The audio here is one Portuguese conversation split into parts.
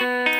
Bye.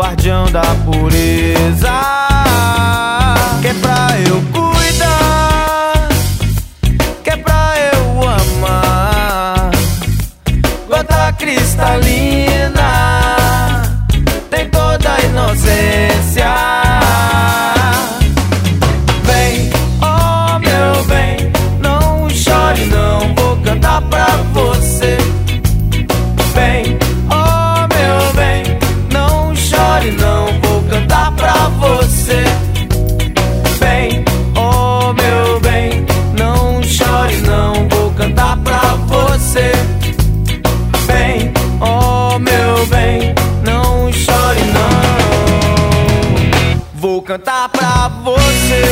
guardião da pureza. Que é pra eu cuidar, que é pra eu amar. Gota cristalina Vou cantar pra você.